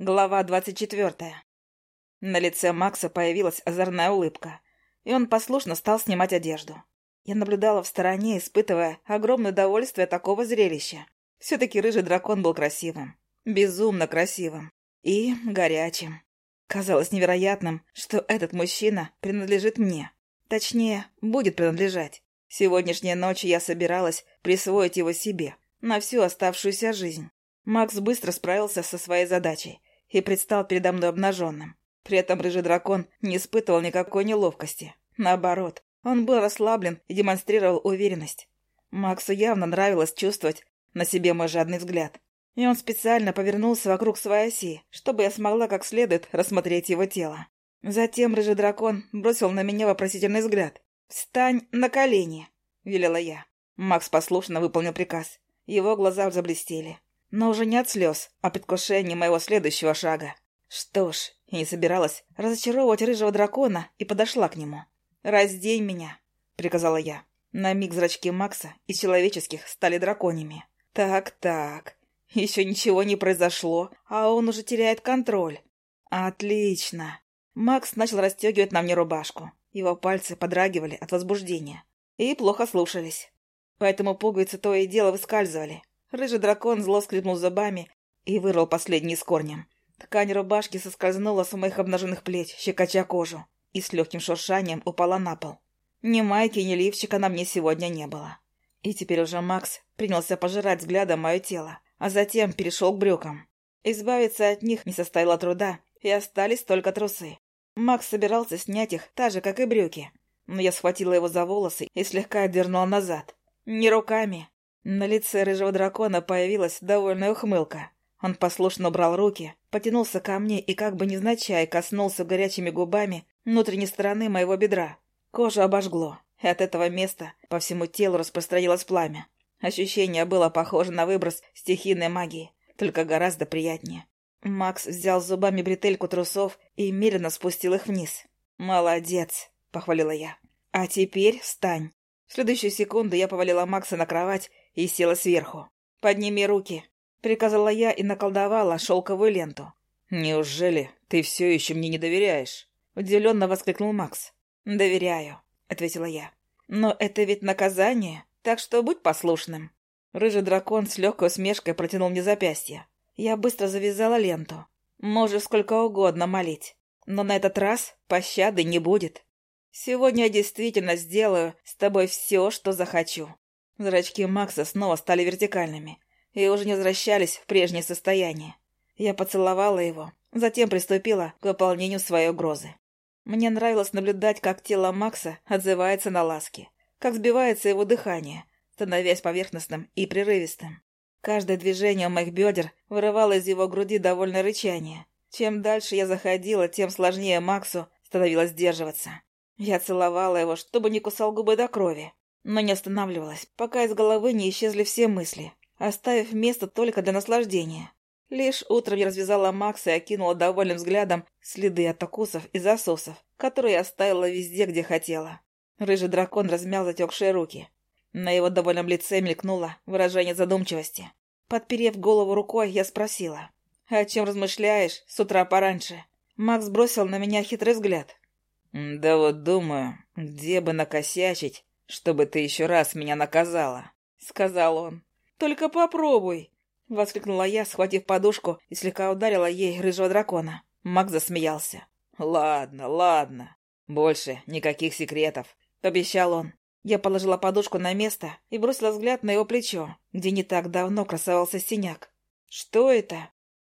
Глава двадцать четвертая. На лице Макса появилась озорная улыбка, и он послушно стал снимать одежду. Я наблюдала в стороне, испытывая огромное удовольствие такого зрелища. Все-таки рыжий дракон был красивым. Безумно красивым. И горячим. Казалось невероятным, что этот мужчина принадлежит мне. Точнее, будет принадлежать. Сегодняшней ночью я собиралась присвоить его себе на всю оставшуюся жизнь. Макс быстро справился со своей задачей и предстал передо мной обнаженным. При этом рыжий дракон не испытывал никакой неловкости. Наоборот, он был расслаблен и демонстрировал уверенность. Максу явно нравилось чувствовать на себе мой жадный взгляд. И он специально повернулся вокруг своей оси, чтобы я смогла как следует рассмотреть его тело. Затем рыжий дракон бросил на меня вопросительный взгляд. «Встань на колени!» — велела я. Макс послушно выполнил приказ. Его глаза заблестели. Но уже не от слез, а предвкушение моего следующего шага. Что ж, я не собиралась разочаровывать рыжего дракона и подошла к нему. «Раздень меня», — приказала я. На миг зрачки Макса из человеческих стали драконьями. «Так-так, еще ничего не произошло, а он уже теряет контроль. Отлично». Макс начал расстегивать на мне рубашку. Его пальцы подрагивали от возбуждения и плохо слушались. Поэтому пуговицы то и дело выскальзывали. Рыжий дракон зло скрипнул зубами и вырвал последний с корнем. Ткань рубашки соскользнула с моих обнаженных плеч, щекоча кожу, и с легким шуршанием упала на пол. Ни майки, ни лифчика на мне сегодня не было. И теперь уже Макс принялся пожирать взглядом мое тело, а затем перешел к брюкам. Избавиться от них не составило труда, и остались только трусы. Макс собирался снять их так же, как и брюки, но я схватила его за волосы и слегка отдернула назад. Не руками. На лице рыжего дракона появилась довольная ухмылка. Он послушно убрал руки, потянулся ко мне и как бы невзначай коснулся горячими губами внутренней стороны моего бедра. Кожу обожгло, и от этого места по всему телу распространилось пламя. Ощущение было похоже на выброс стихийной магии, только гораздо приятнее. Макс взял зубами бретельку трусов и медленно спустил их вниз. «Молодец!» — похвалила я. «А теперь встань!» В следующую секунду я повалила Макса на кровать и села сверху. «Подними руки!» — приказала я и наколдовала шелковую ленту. «Неужели ты все еще мне не доверяешь?» — удивленно воскликнул Макс. «Доверяю», — ответила я. «Но это ведь наказание, так что будь послушным». Рыжий дракон с легкой усмешкой протянул мне запястье. Я быстро завязала ленту. Можешь сколько угодно молить, но на этот раз пощады не будет. Сегодня я действительно сделаю с тобой все, что захочу. Зрачки Макса снова стали вертикальными и уже не возвращались в прежнее состояние. Я поцеловала его, затем приступила к выполнению своей угрозы. Мне нравилось наблюдать, как тело Макса отзывается на ласки, как сбивается его дыхание, становясь поверхностным и прерывистым. Каждое движение моих бедер вырывало из его груди довольное рычание. Чем дальше я заходила, тем сложнее Максу становилось сдерживаться. Я целовала его, чтобы не кусал губы до крови, но не останавливалась, пока из головы не исчезли все мысли, оставив место только для наслаждения. Лишь утром я развязала Макса и окинула довольным взглядом следы от укусов и засосов, которые я оставила везде, где хотела. Рыжий дракон размял затекшие руки. На его довольном лице мелькнуло выражение задумчивости. Подперев голову рукой, я спросила. «О чем размышляешь с утра пораньше?» Макс бросил на меня хитрый взгляд. «Да вот думаю, где бы накосячить, чтобы ты еще раз меня наказала», — сказал он. «Только попробуй», — воскликнула я, схватив подушку и слегка ударила ей рыжего дракона. Макс засмеялся. «Ладно, ладно. Больше никаких секретов», — обещал он. Я положила подушку на место и бросила взгляд на его плечо, где не так давно красовался синяк. «Что это?»